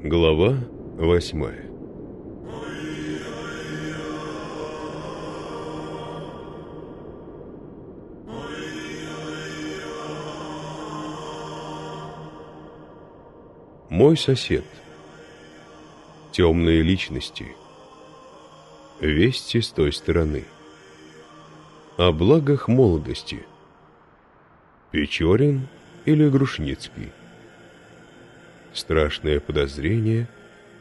Глава восьмая. Мой сосед. Темные личности. Вести с той стороны. О благах молодости. Печорин или Грушницкий страшное подозрение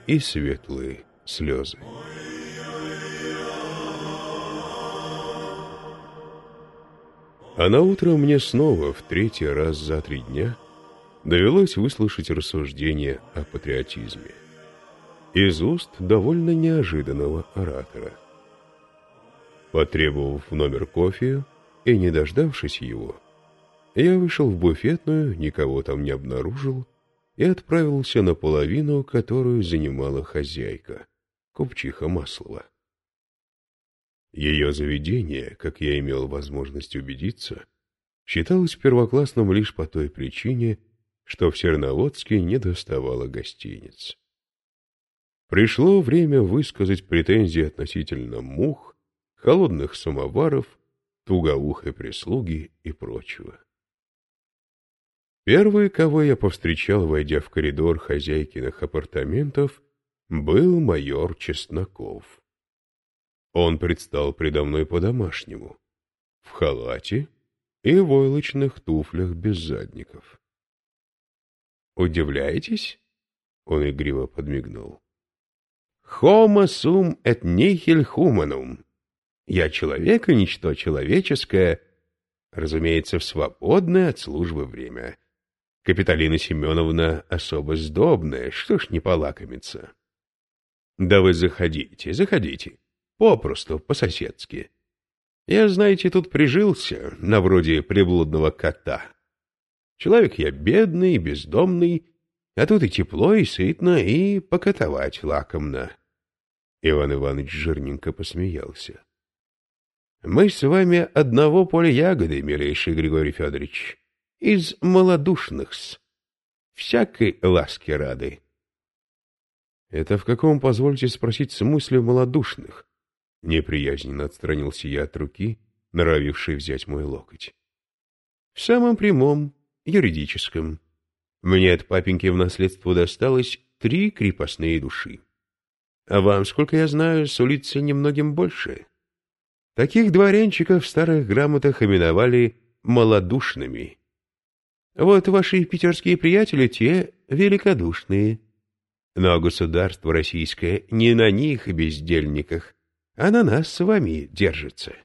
и светлые слезы. А на утро мне снова, в третий раз за три дня, довелось выслушать рассуждения о патриотизме. Из уст довольно неожиданного оратора. Потребовав номер кофе и не дождавшись его, я вышел в буфетную, никого там не обнаружил, и отправился на половину, которую занимала хозяйка, купчиха Маслова. Ее заведение, как я имел возможность убедиться, считалось первоклассным лишь по той причине, что в Серноводске не доставало гостиниц. Пришло время высказать претензии относительно мух, холодных самоваров, тугоухой прислуги и прочего. Первый, кого я повстречал, войдя в коридор хозяйкиных апартаментов, был майор Чесноков. Он предстал предо мной по-домашнему, в халате и войлочных туфлях без задников. «Удивляетесь?» — он игриво подмигнул. «Homo sum et nihil humanum. Я человек и ничто человеческое, разумеется, в свободное от службы время» Капиталина Семеновна особо сдобная, что ж не полакомиться. Да вы заходите, заходите. Попросту, по-соседски. Я, знаете, тут прижился, на вроде приблудного кота. Человек я бедный, бездомный, а тут и тепло, и сытно, и покатовать лакомно. Иван Иванович жирненько посмеялся. — Мы с вами одного поля ягоды, милейший Григорий Федорович из малодушных-с. Всякой ласки рады. Это в каком, позвольте спросить, смысле малодушных? Неприязненно отстранился я от руки, норовившей взять мой локоть. В самом прямом, юридическом. Мне от папеньки в наследство досталось три крепостные души. А вам, сколько я знаю, сулится немногим больше. Таких дворянчиков в старых грамотах именовали малодушными. Вот ваши питерские приятели, те великодушные. Но государство российское не на них, бездельниках, а на нас с вами держится.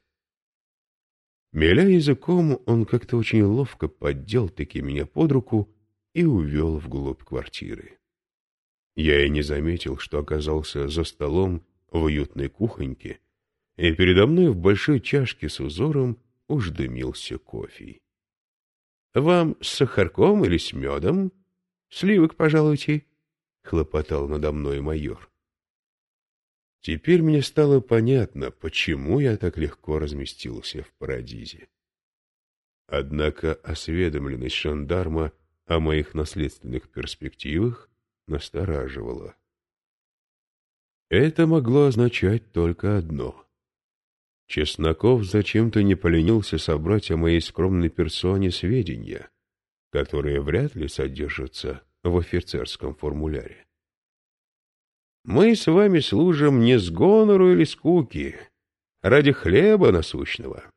Меля языком, он как-то очень ловко поддел таки меня под руку и увел вглубь квартиры. Я и не заметил, что оказался за столом в уютной кухоньке, и передо мной в большой чашке с узором уж дымился кофе. Вам с сахарком или с медом? Сливок пожалуйте, — хлопотал надо мной майор. Теперь мне стало понятно, почему я так легко разместился в Парадизе. Однако осведомленность жандарма о моих наследственных перспективах настораживала. Это могло означать только одно. Чесноков зачем-то не поленился собрать о моей скромной персоне сведения, которые вряд ли содержатся в офицерском формуляре. Мы с вами служим не с гонору или скуки, ради хлеба насущного.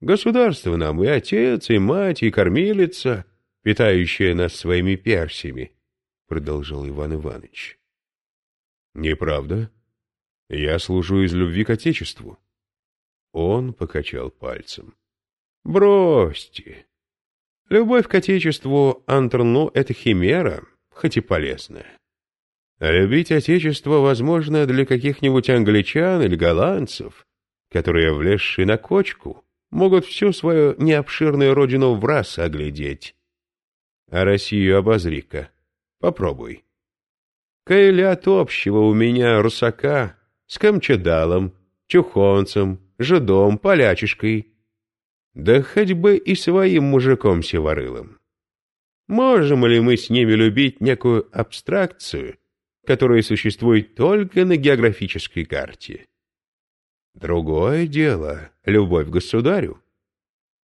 Государство нам и отец, и мать, и кормилица, питающая нас своими персиями, — продолжал Иван Иванович. — Неправда. Я служу из любви к Отечеству. Он покачал пальцем. «Бросьте. Любовь к Отечеству Антерну — это химера, хоть и полезная. А любить Отечество возможно для каких-нибудь англичан или голландцев, которые, влезшие на кочку, могут всю свою необширную родину в раз оглядеть. А Россию обозри-ка. Попробуй. Кайлят общего у меня русака с камчедалом, чухонцем, жидом, полячишкой. Да хоть бы и своим мужиком севорылым. Можем ли мы с ними любить некую абстракцию, которое существует только на географической карте. Другое дело — любовь к государю.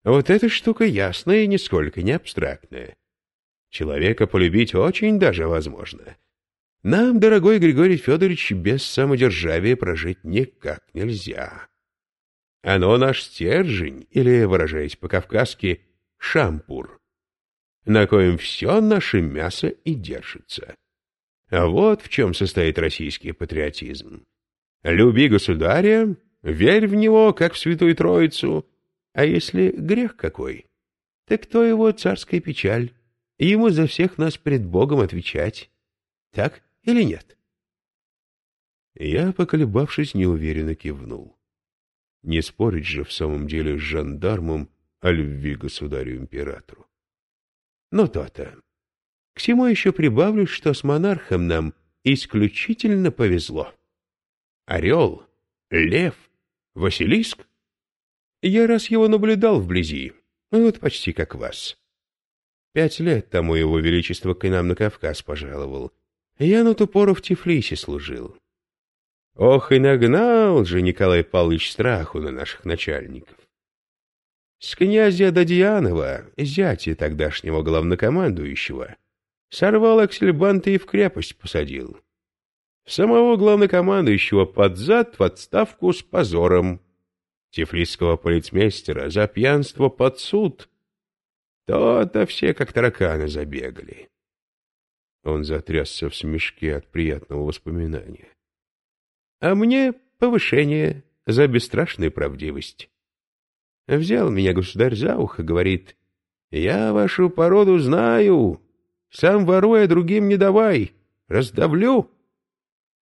Вот эта штука ясная и нисколько не абстрактная. Человека полюбить очень даже возможно. Нам, дорогой Григорий Федорович, без самодержавия прожить никак нельзя. Оно наш стержень, или, выражаясь по-кавказски, шампур, на коем все наше мясо и держится. А вот в чем состоит российский патриотизм. Люби государя, верь в него, как в Святую Троицу, а если грех какой, так кто его царская печаль, ему за всех нас пред Богом отвечать. Так или нет? Я, поколебавшись, неуверенно кивнул. Не спорить же в самом деле с жандармом о любви государю-императору. Но то-то. К всему еще прибавлю, что с монархом нам исключительно повезло. Орел, лев, Василиск. Я раз его наблюдал вблизи, вот почти как вас. Пять лет тому его величество к нам на Кавказ пожаловал. Я на ту пору в Тифлисе служил. Ох, и нагнал же Николай Павлович страху на наших начальников. С князя Дадьянова, зятя тогдашнего главнокомандующего, сорвал аксельбанты и в крепость посадил. Самого главнокомандующего под зад в отставку с позором. Тифлисского полицмейстера за пьянство под суд. То-то все как тараканы забегали. Он затрясся в смешке от приятного воспоминания. А мне повышение за бесстрашную правдивость. Взял меня государь за ухо, говорит, «Я вашу породу знаю, сам воруя другим не давай, раздавлю».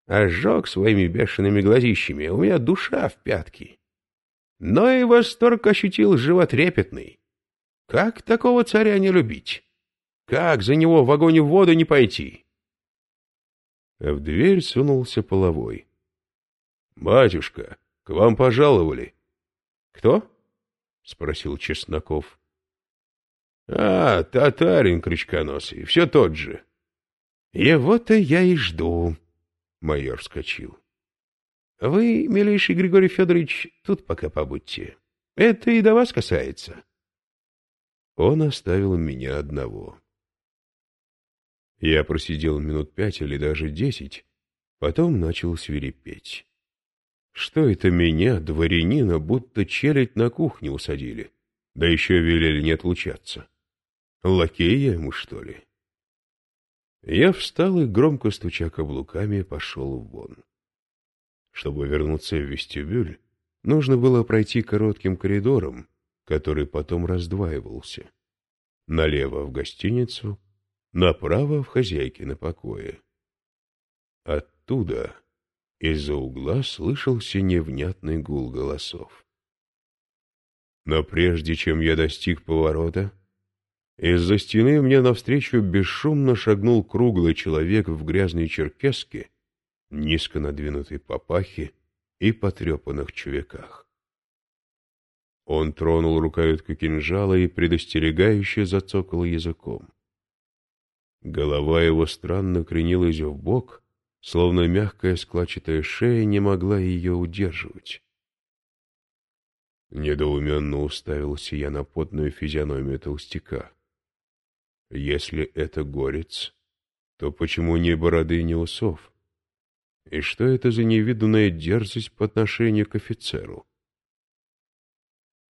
Ожег своими бешеными глазищами, у меня душа в пятки. Но и восторг ощутил животрепетный. Как такого царя не любить? Как за него в огонь в воду не пойти? А в дверь сунулся половой. — Батюшка, к вам пожаловали. — Кто? — спросил Чесноков. — А, татарин крючконосый, все тот же. — Его-то я и жду, — майор вскочил. — Вы, милейший Григорий Федорович, тут пока побудьте. Это и до вас касается. Он оставил меня одного. Я просидел минут пять или даже десять, потом начал свирепеть. Что это меня, дворянина, будто челядь на кухню усадили, да еще велели не отлучаться? Лакей я ему, что ли? Я встал и, громко стуча каблуками, пошел вон. Чтобы вернуться в вестибюль, нужно было пройти коротким коридором, который потом раздваивался. Налево в гостиницу, направо в хозяйкино покое. Оттуда, из-за угла, слышался невнятный гул голосов. Но прежде чем я достиг поворота, из-за стены мне навстречу бесшумно шагнул круглый человек в грязной черкеске, низко надвинутой папахе и потрепанных чувяках. Он тронул рукоятку кинжала и предостерегающе зацокал языком. Голова его странно кренилась в бок, словно мягкая складчатая шея не могла ее удерживать. Недоуменно уставился я на потную физиономию толстяка. Если это горец, то почему ни бороды, ни усов? И что это за невиданная дерзость по отношению к офицеру?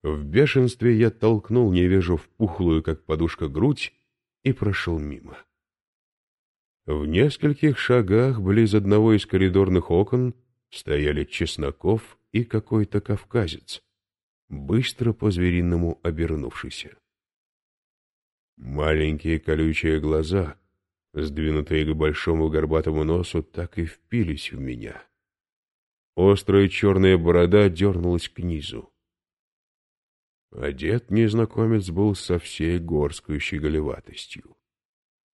В бешенстве я толкнул невежу в пухлую, как подушка, грудь и прошел мимо. В нескольких шагах близ одного из коридорных окон стояли Чесноков и какой-то кавказец, быстро по-звериному обернувшийся. Маленькие колючие глаза, сдвинутые к большому горбатому носу, так и впились в меня. Острая черная борода дернулась к низу. Одет незнакомец был со всей горской щеголеватостью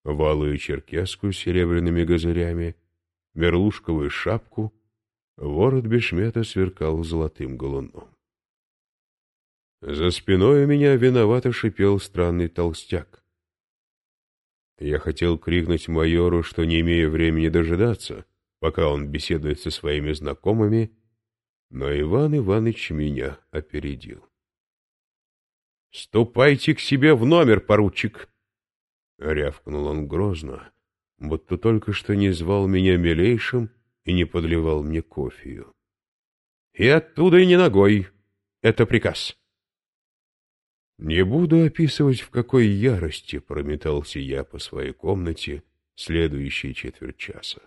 валую черкеску с серебряными газырями, мерлушковую шапку, ворот бешмета сверкал золотым галуном. За спиной у меня виновато шипел странный толстяк. Я хотел крикнуть майору, что не имею времени дожидаться, пока он беседует со своими знакомыми, но Иван Иванович меня опередил. «Ступайте к себе в номер, поручик!» Рявкнул он грозно, будто только что не звал меня милейшим и не подливал мне кофею. «И оттуда и не ногой. Это приказ». Не буду описывать, в какой ярости прометался я по своей комнате следующие четверть часа.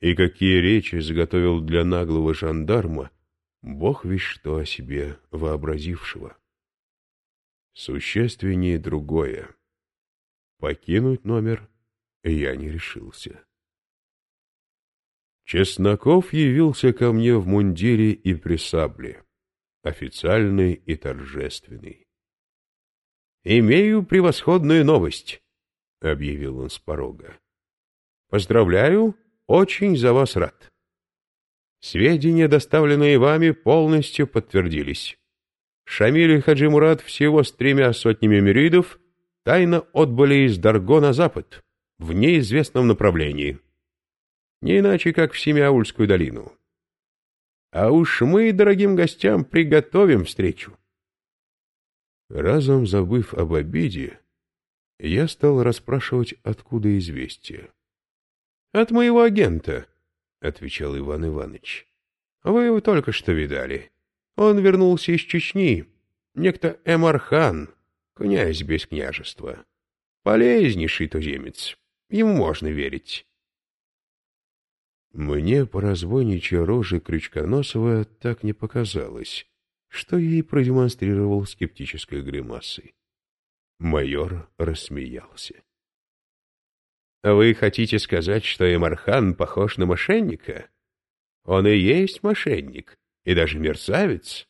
И какие речи заготовил для наглого жандарма, бог весь что о себе вообразившего. Существеннее другое. Покинуть номер я не решился. Чесноков явился ко мне в мундире и при сабле, официальный и торжественный. «Имею превосходную новость», — объявил он с порога. «Поздравляю, очень за вас рад. Сведения, доставленные вами, полностью подтвердились. Шамиль и Хаджи Мурат всего с тремя сотнями мюридов тайно отбыли из Дарго на запад, в неизвестном направлении. Не иначе, как в Семиаульскую долину. А уж мы дорогим гостям приготовим встречу. Разом забыв об обиде, я стал расспрашивать, откуда известие. — От моего агента, — отвечал Иван Иванович. — Вы его только что видали. Он вернулся из Чечни, некто Эмархан, князь без княжества. Полезнейший туземец, ему можно верить. Мне по разбойничьей роже Крючконосова так не показалось что ей продемонстрировал скептической гримасой. Майор рассмеялся. «Вы хотите сказать, что Эмархан похож на мошенника? Он и есть мошенник, и даже мерзавец.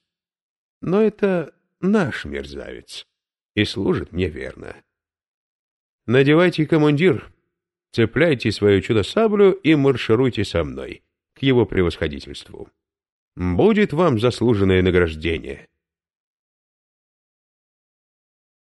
Но это наш мерзавец, и служит мне верно. Надевайте командир, цепляйте свою чудо-саблю и маршируйте со мной, к его превосходительству». Будет вам заслуженное награждение.